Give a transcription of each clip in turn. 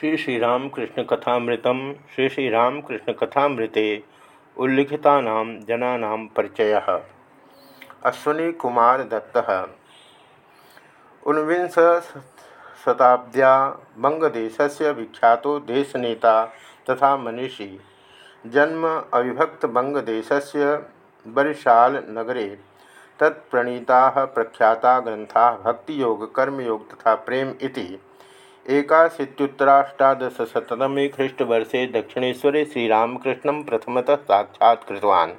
श्री श्रीरामकृष्ण कथामृतम, श्री श्रीरामकृष्ण कथामृते उल्लिखिता जना परिचय। अश्विनी कुमार दत्त। ऊनविंश शताब्द्या से विख्यात देशनेता तथा मनीषी। जन्म अविभक्त से बरिशाल नगरे। तत्प्रणीता प्रख्याता ग्रंथा, भक्तियोग, कर्मयोग तथा प्रेम इति। एकाशीत्युत्तराष्टादशशततमे ख्रीष्टवर्षे दक्षिणेशरे श्रीरामकृष्ण प्रथमतः साक्षात्तवान्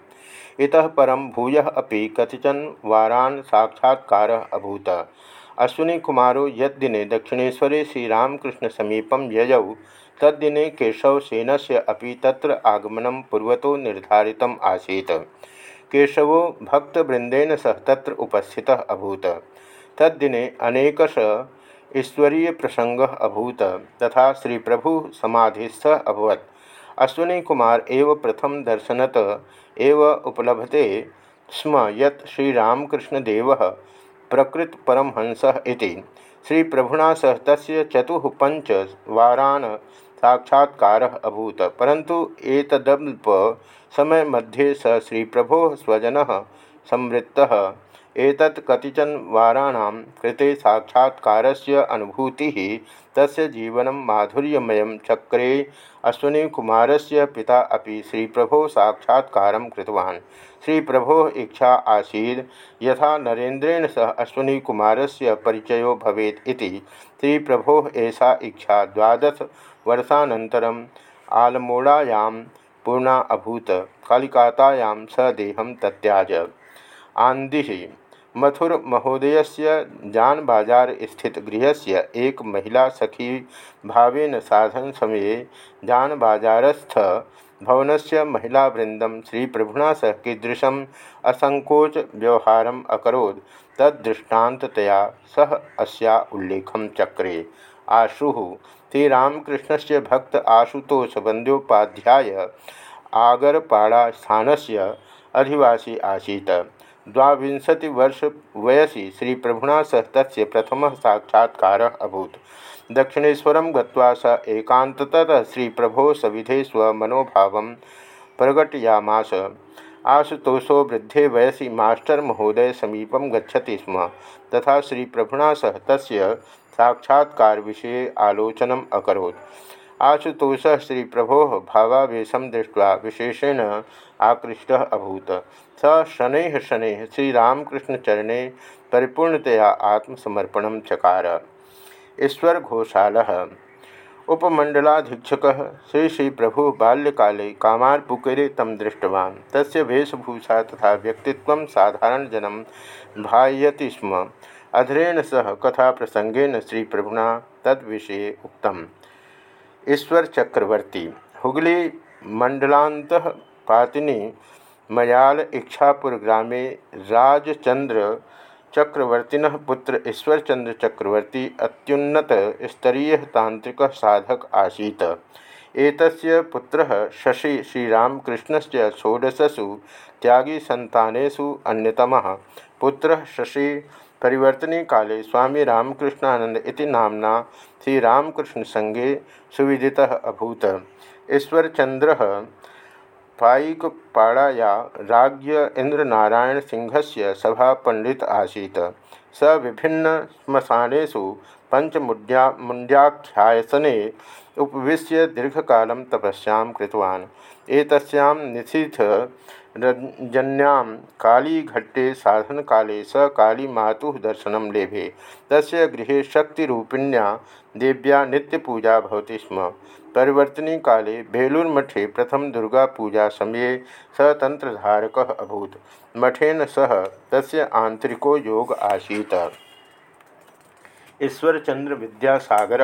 इतः परं भूयः अपि कतिचन वारान् साक्षात्कारः अभूत्। अश्विनीकुमारो यद्दिने दक्षिणेशरे श्रीरामकृष्णसमीपं ययौ, तद्दिने केशवसेनस्य अपि तत्र आगमनं पूर्वतो निर्धारितम् आसीत्। केशवो भक्तवृन्देन सह तत्र उपस्थितः अभूत्। तद्दिने अनेकश ईश्वरीय प्रसंग अभूत, तथा श्री प्रभु समाधिस्थ अभवत। अश्विनी कुमार एव प्रथम दर्शनत एव उपलभते स्म यत् श्रीरामकृष्णदेव प्रकृत परमहंस श्री प्रभुना सह तस्य चतुः पंच वारान साक्षात्कार अभूत परंतु एतदल्प समय मध्ये स श्री प्रभो स्वजन संवृत्तः। एतत् कतिचन वाराणां कृते साक्षात्कारस्य अनुभूतिः, तस्य जीवनं माधुर्यमयं चक्रे अश्विनीकुमारस्य पिता अपि श्रीप्रभो साक्षात्कारं कृतवान्। श्रीप्रभोः इच्छा आसीत् यथा नरेन्द्रेण सह अश्विनीकुमारस्य परिचयो भवेत् इति। श्रीप्रभोः एषा इच्छा द्वादशवर्षानन्तरम् आलमोड़ायां पूर्णा अभूत कलिकातायां स देहं तत्याज। आंदी मथुर महोदय से जान बाज़ार स्थित गृह से एक महिला सखी भावेन साधन समय जान बाजारस्थ भवन से महिलावृंदम श्री प्रभुना सह कीदृशम असंकोच व्यवहार अकोद तदृष्टान्ततया सह अस्या उल्लेखम चक्रे। आशु श्रीरामकृष्ण से भक्त आशुतोष बंदोपाध्याय आगरपाड़ा स्थान से अधिवासी आसीत। द्वांशतिवर्ष वयसी श्री प्रभुना सह तस्य प्रथम साक्षात्कार अभूत। दक्षिणेशर गत्वा स एकांततः श्री प्रभो सविधे स्वमनोभाव प्रकटयामास। आशुतोषो वृद्धे वयसी मास्टर महोदय समीपम गच्छति स्म। तथा श्री प्रभुना सह तस्य साक्षात्कार विषय आलोचनम अकरोत्। आशुतोष श्री प्रभो भावावेश दृष्ट्वा विशेषेण आकृष्ट अभूत। स शनै शनै श्रीरामकृष्णचरणे परिपूर्णतया आत्मसमर्पण चकार। ईश्वर घोषाल उपमंडलाधीक्षक श्री श्री प्रभु बाल्यकाले कामारपुकुरे तम दृष्टवान्। तस्य वेशभूषा तथा व्यक्तित्व साधारणजनं भायति स्म। अधरेण सह कथाप्रसंगेन श्री प्रभुना तद्विषये उक्तम्। ईश्वर चक्रवर्ती, हुगली मंडलांत पातिनी, मयाल इच्छापुर ग्रामे राजचंद्र चक्रवर्तिन पुत्र ईश्वरचंद्र चक्रवर्ती अत्युन्नत स्तरीय तांत्रिक साधक आसीत। एतस्य पुत्रः शशि श्रीरामकृष्णस्य षोडशसु त्यागी संतानेषु अन्यतमः। पुत्रः शशि परिवर्तने काले स्वामी रामकृष्णानंद इति नामना संगे सुविदितः अभूत। ईश्वरचंद्र पाईकपाड़ाया राज्य इंद्रनारायण सिंहस्य सभापंडित आसीत्। स विभिन्न श्मशानेषु पंचमुड्या मुंड्याख्यासने उपविश्य दीर्घकालं तपस्यां कृतवान्। एतस्यां निशीथ रंजन्यां कालीघट्टे साधनकाले स कालीमातुः दर्शनं लेभे। तस्य गृहे शक्तिरूपिण्या देव्या नित्यपूजा भवति स्म। परिवर्तनी काले बेलूरमठे प्रथम दुर्गा पूजा समये स तंत्रधारक अभूत। मठेन सह तस्य आंतरिको योग आसीत। ईश्वरचंद्र विद्यासागर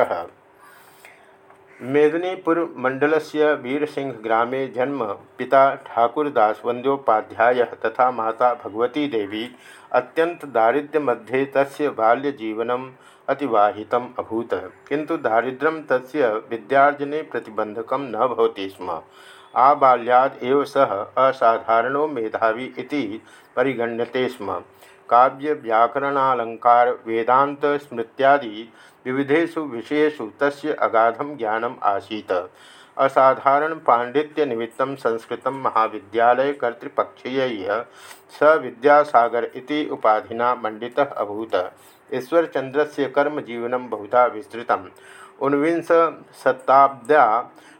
मेदिनीपुर मंडल से वीरसिंह ग्रामे जन्म पिता ठाकुरदास वंद्योपाध्याय तथा माता भगवती देवी अत्यंत दारिद्र्य मध्ये तस्य बाल्यजीवनम अतिवाहितम अभूत। किंतु दारिद्र्यम तस्य विद्यार्जने प्रतिबंधक न भवति स्म। आबाल्याद सह असाधारणो मेधावी इति परिगण्यते स्म। काव्य, व्याकरणालंकार, वेदांत, स्मृत्यादि विविधेषु विषयेषु तस्य अगाधम ज्ञानम आसीत। असाधारण पांडित्य निमित्त संस्कृत महाविद्यालय कर्तृपक्षीय स विद्यासागर इति उपाधिना मंडित अभूत। ईश्वरचंद्र से कर्मजीवन बहुधा विस्तृत ऊनविंश शताब्द्या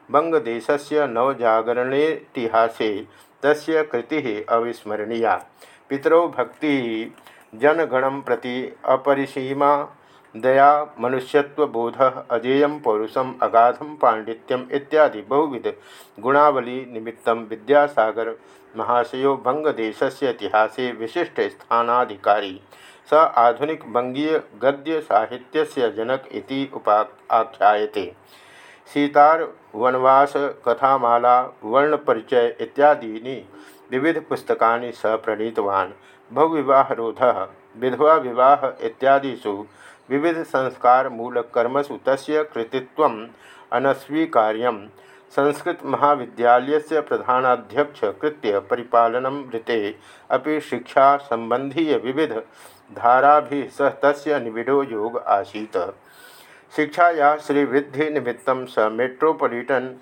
बंगदेशस्य नवजागरणेतिहासे तस्य कृति अविस्मरणीया। पितरौ भक्ति जनगण प्रति अपरिसीमा। दया मनुष्यत्वबोध अजेय पौरुषम अगाधम पांडित्यम इत्यादि बहुविध गुणावली निमित्त विद्यासागर महाशयो इतिहासे विशिष्ट स्थानाधिकारी। स आधुनिक बंगीय गद्य साहित्य जनक इति उपाख्यायते सीतार वनवास, कथामाला वर्णपरिचय इत्यादीनि विविध पुस्तकानि स प्रणीतवान्। बहुविवाहरोध विधवा विवाह इत्यादिषु विविध संस्कार मूलक कर्मसु तस्य कृतित्वम् अनस्वीकार्यं संस्कृत महाविद्यालय से प्रधानाध्यक्ष कृत्य परिपालनं ऋते अपि शिक्षा संबंधीय विविध धारा सह तस्य योग आसीत्। शिक्षाया श्रीवृद्धि निमित्त स मेट्रोपोलिटन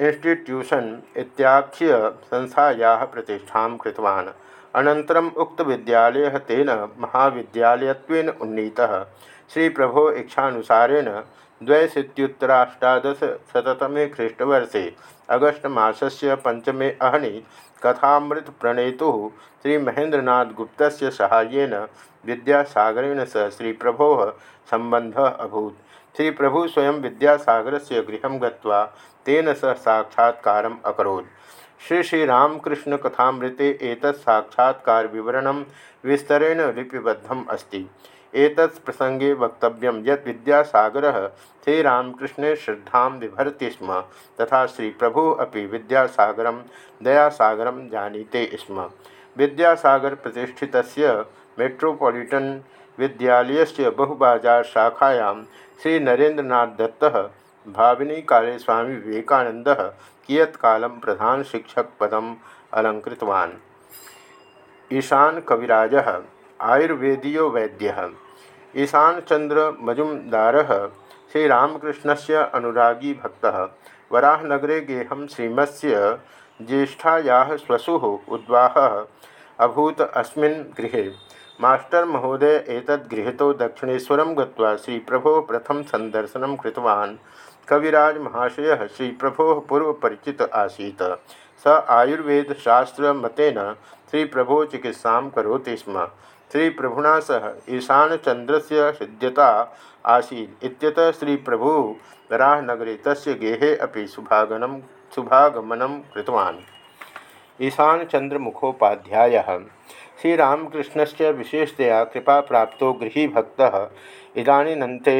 इंस्टीट्यूशन इत्याख्य संस्थाया प्रतिष्ठा कृतवान्। अनन्तरम् उक्तविद्यालयः तेन महाविद्यालयत्वेन उन्नीतः। श्रीप्रभो इच्छानुसारेण द्वैशीत्युत्तराष्टादशशततमे ख्रीष्टवर्षे अगस्ट मासस्य पंचमे अहनि कथामृतप्रणेतुः श्रीमहेन्द्रनाथगुप्तस्य साहाय्येन विद्यासागरेण सह श्रीप्रभोः सम्बन्धः अभूत्। श्रीप्रभु स्वयं विद्यासागर से गृहं गत्वा तेन सह साक्षात्कारम् अकरोत्। श्री श्रीरामकृष्ण कथामृते एक साक्षात्कार विवरण विस्तरेण लिपिबद्धम अस्ति। एतत् प्रसंगे वक्तव्यं यत् विद्यासागरः श्रीरामकृष्णे श्रद्धा बिभरति स्म, तथा श्री प्रभु अपि विद्यासागरं, दयासागरं जानीते स्म। विद्यासागर प्रतिष्ठितस्य मेट्रोपॉलिटन विद्यालयस्य बहुबाजार शाखायां श्री नरेंद्रनाथ दत्तः भाविनी काले स्वामी विवेकानंद कियत्ल प्रधान शिक्षक पदम अलंकृतवान्। ईशान कविराज, आयुर्वेदीय वैद्य। ईशान चंद्र मजुमदार श्रीरामकृष्ण से अनुरागी भक्त। वराहनगरे गेहम श्रीमस्य ज्येष्ठाया स्वसु उद्वाह। अभूत अस्मिन् गृहे। मास्टर महोदय एतद्गृहतो दक्षिणेशर गत्वा श्री प्रभो प्रथम संदर्शन कृतवान्। कविराज महाशय श्री प्रभो पूर्व परिचित आसी स आयुर्वेद शास्त्र मतेन श्री प्रभो चिकित्सा करोति स्म। श्री प्रभुना सह ईशानचंद्र से हृद्यता आसी श्री प्रभु वराहनगरे तस्य गेहे अपि शुभागमनं शुभागमनं कृतवान्। ईशानचंद्र मुखोपाध्याय श्रीरामकृष्ण विशेषतया कृपा प्राप्त गृहभक्त इदानीनते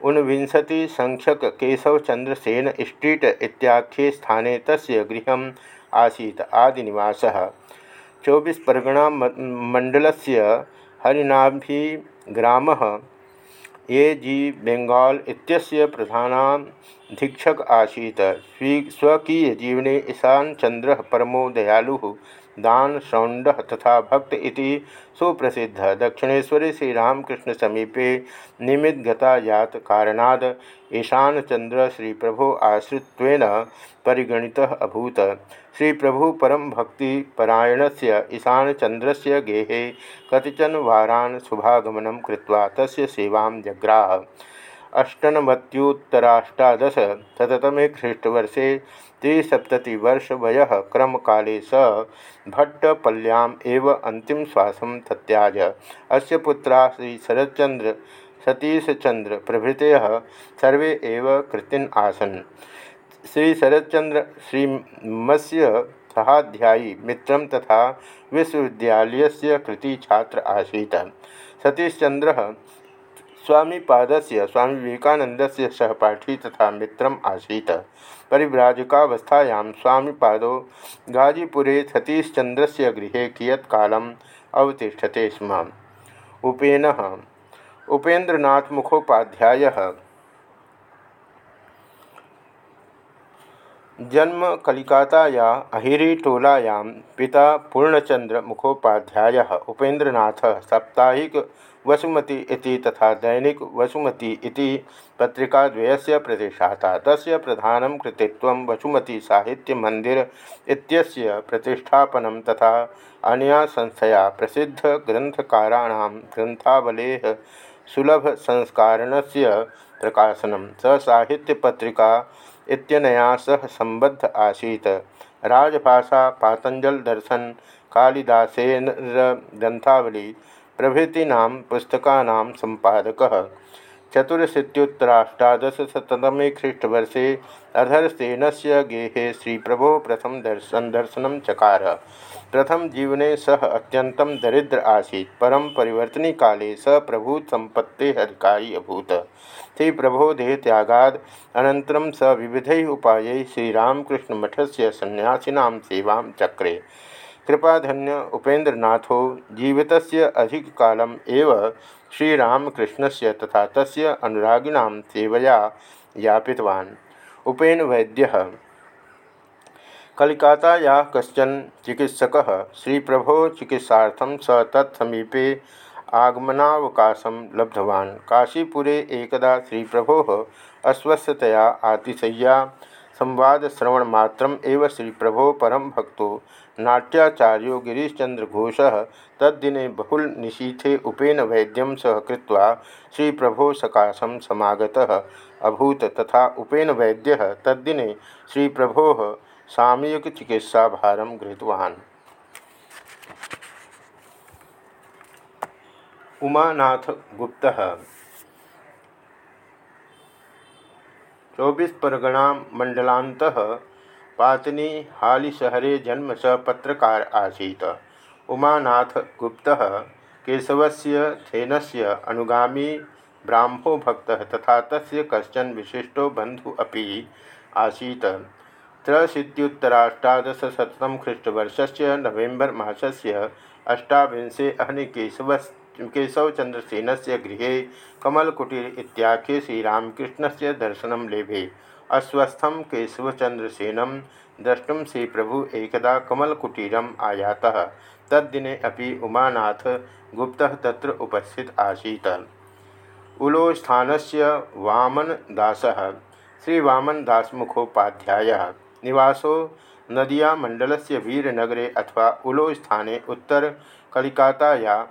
ऊनविंशति संख्यक केशवचंद्र सेन स्ट्रीट इत्याख्ये स्थाने तस्य गृहम् आसीत् आदिनिवासः। चौबीस परगणा मंडलस्य हरिनाभि ग्रामः ए जी बेंगाल इत्यस्य प्रधानाधीक्षक आसीत्। स्वी, स्वकीयजीवने ईशानचन्द्रः परमो दयालुः दान शौंड तथा भक्त इति सुप्रसिद्ध। दक्षिणेश्वरी श्रीरामकृष्ण समीपे निमित गतायात कारणाद ईशानचंद्र श्री प्रभु आश्रित्वेन परिगणितः अभूत। श्री प्रभु परम भक्ति परायण से ईशानचंद्र से गेहे कतिचन वारान शुभागमन कृत्वा तस्य जग्राह। अष्टनवत्युत्तराष्टादशतमे ख्रीष्टवर्षे त्रिसप्ततिवर्ष वय क्रम काले स भट्टपल्याम एव अंतिम श्वासम तत्याज अस्य पुत्रा श्री शरदचंद्र सतीशचंद्र प्रभृत सर्वे एव कृतिन आसन। श्री शरदचंद्र श्रीमस्य सहाध्यायी, मित्रं तथा विश्वविद्यालयस्य कृति छात्र आसीत्। सतीशचंद्र स्वामी से स्वामी विवेकानंद से सहपाठी तथा मित्र आसी परिव्राजकावस्थायां स्वामी पाद गाजीपुरे सतीशचंद्र से गृह कियत्ल अवतिषते स्म। उपेन उपेन्द्रनाथ मुखोपाध्याय जन्म कलिकाताया अहिरीटोलायां पिता पूर्णचंद्र मुखोपाध्याय, उपेन्द्रनाथ साप्ताहिक वसुमती इति तथा दैनिक वसुमती इति पत्रिकाद्वयस्य प्रतिष्ठाता तस्य प्रधानं कृतित्वं वसुमती साहित्यमन्दिर इत्यस्य प्रतिष्ठापनं तथा अनया संस्थया प्रसिद्धग्रन्थकाराणां ग्रन्थावलेः सुलभसंस्कारणस्य प्रकाशनं, स साहित्यपत्रिका इत्यनया सह संबद्ध आसीत्। राजभाषा पातंजल दर्शन, कालिदासेन ग्रंथावली, प्रभृतीना पुस्तकानां संपादकः। चतुरशीत्युत्तराष्टादशशततमे ख्रीष्टवर्षे अधरसेनस्य गेहे श्रीप्रभो प्रथम दर्शन दर्शन चकार। प्रथम जीवने सह अत्यंतं दरिद्र आसीत्, परं परिवर्तनी काले स संपत्ते अधिकारी अभूत। श्री प्रभो देहत्यागाद अनन्तरं स विविध उपाय श्रीरामकृष्ण से सन्यासीनां सेवां चक्रे। कृपाधन्य उपेन्द्रनाथो। अधिक कालम एव श्रीरामकृष्णस्य तथा तस्य अनुरागिणां सेवया यापितवान्। उपेन वैद्य। कलिकाताया कशन चिकित्सक श्री प्रभो चिकित्सार्थं स तत्समीपे आगमनावकाशं लब्धवान्। काशीपुरे एकदा श्री प्रभो अस्वस्थतया आतिशय्या। संवादश्रवणमात्रम् एव श्री प्रभो परम भक्तो। नाट्याचार्यो गिरीशचंद्र घोष तद्दिने बहुल निशीथे उपेन वैद्यम सह कृत्वा श्री प्रभो सकाशम समागतः। अभूत तथा उपेन वैद्य तद्दिने श्री प्रभो सामयिक चिकित्सा भारम गृहीतवान्। उमानाथ गुप्त चौबीस परगना मंडलांत पातनी हालिशहरे जन्म स पत्रकार आसीत्। उमानाथ गुप्त केशवस्य थेनस्य अनुगामी ब्राह्मो भक्त तथा तस्य कश्चन विशिष्टो बंधु अपि आसीत्। त्रशीत्युत्तराष्टादशशततम ख्रीष्टवर्षस्य नवेम्बर् मासस्य अष्टाविंशे अहनि केशव केशवचंद्रसेनस्य गृहे कमलकुटीर इत्याख्ये श्रीरामकृष्णस्य दर्शन लेभे। अस्वस्थं केशवचंद्रसेनम द्रष्टुम श्री प्रभु एकदा कमलकुटीरम आयाता। तद्दिने अपि उमानाथ गुप्त तत्र उपस्थित आसीत्। उलोस्थानस्य वामनदासः, श्रीवामनदासमुखोपाध्यायः, निवासो नदिया मंडलस्य वीरनगरे अथवा उलोस्थाने उत्तरकलिकाताया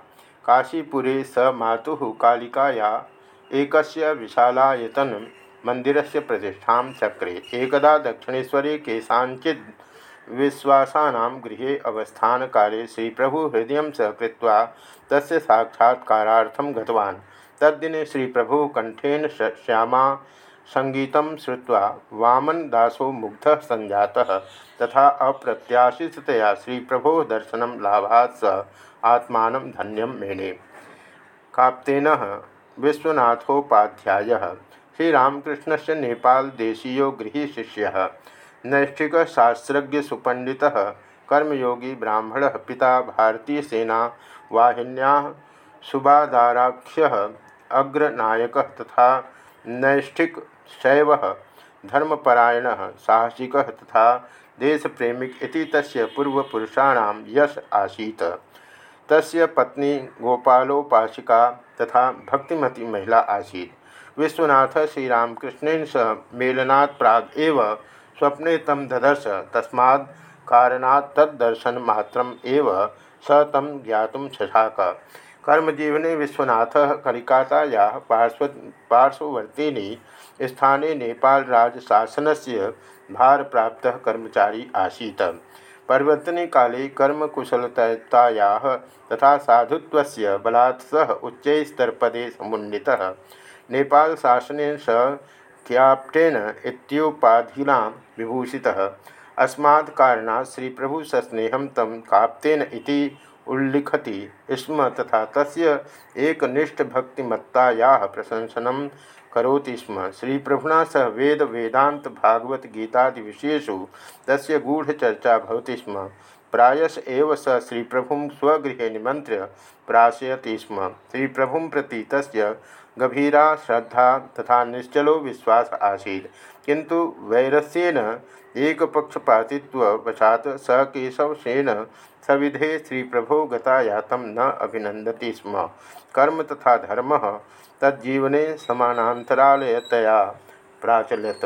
काशीपुरे स मातुः कालिकाया। एकस्य विशालायतन से प्रतिष्ठा चक्रे। एकदा विश्वासा गृह अवस्थान काले श्री प्रभु हृदय कृत्वा तस्य साक्षात्कारार्थं गतवान्। तद्दिने श्री प्रभु कंठेन श्यामा संगीत श्रुवा वामनदासो मुग्ध संजाता, तथा श्री प्रभो दर्शन लाभात् स आत्मा धन्यम मेने। काप्तेन विश्वनाथोपाध्याय श्रीरामकृष्ण से नेपाल देशीयो गृह शिष्य नैष्ठिक सुपंडित कर्मयोगी ब्राह्मण, पिता भारतीय सेना वाहिन्या, सुबादाराख्य, अग्रनायक तथा नैष्ठिक शैव धर्मपरायण साहसिक तथा देशप्रेमिक इति तस्य पूर्वपुरुषाणां यश आसीत्। तस्य पत्नी गोपालोपासिका तथा भक्तिमती महिला आसीत्। विश्वनाथ श्रीरामकृष्णन सह मेलना प्राग एव स्वप्ने तम ददर्श। तस्मा कारणात् तद्दर्शनमात्रम् स तम ज्ञातुं शशाक। कर्मजीवने विश्वनाथ कलिकाताया पार्श्व, पार्श्ववर्तीनि स्थाने नेपाल राज शासनस्य भारप्राप्तः कर्मचारी आसीत्। परिवर्तने काले कर्मकुशलतायाः तथा साधुत्वस्य बलात् सह उच्चस्तरपदे समुन्नीतः नेपाल शासन स क्याप्टेन इत्युपाधिना विभूषितः। श्री प्रभु सस्नेहं तम काप्तेन इति उल्लिखति। स्म तथा तस्य एकनिष्ठभक्तिमत्तायाः प्रशंसनं करोति स्म। श्री प्रभुना सह वेद, वेदांत, भागवत, गीतादि विषयेषु तस्य गूढ़चर्चा भवति स्म। प्रायश एव स श्री प्रभु स्वगृहे निमंत्र्य प्राशयति स्म। श्री प्रभु प्रति तस्य गभीरा श्रद्धा तथा निश्चलो विश्वास आसीत्। किंतु वैरस्येन, एकपक्षपातित्ववशात् स केशवसेन सविधे श्री प्रभो गतायात न अभिनंदती स्म। कर्म तथा धर्म तज्जीवने समानांतरालयतया प्राचलत।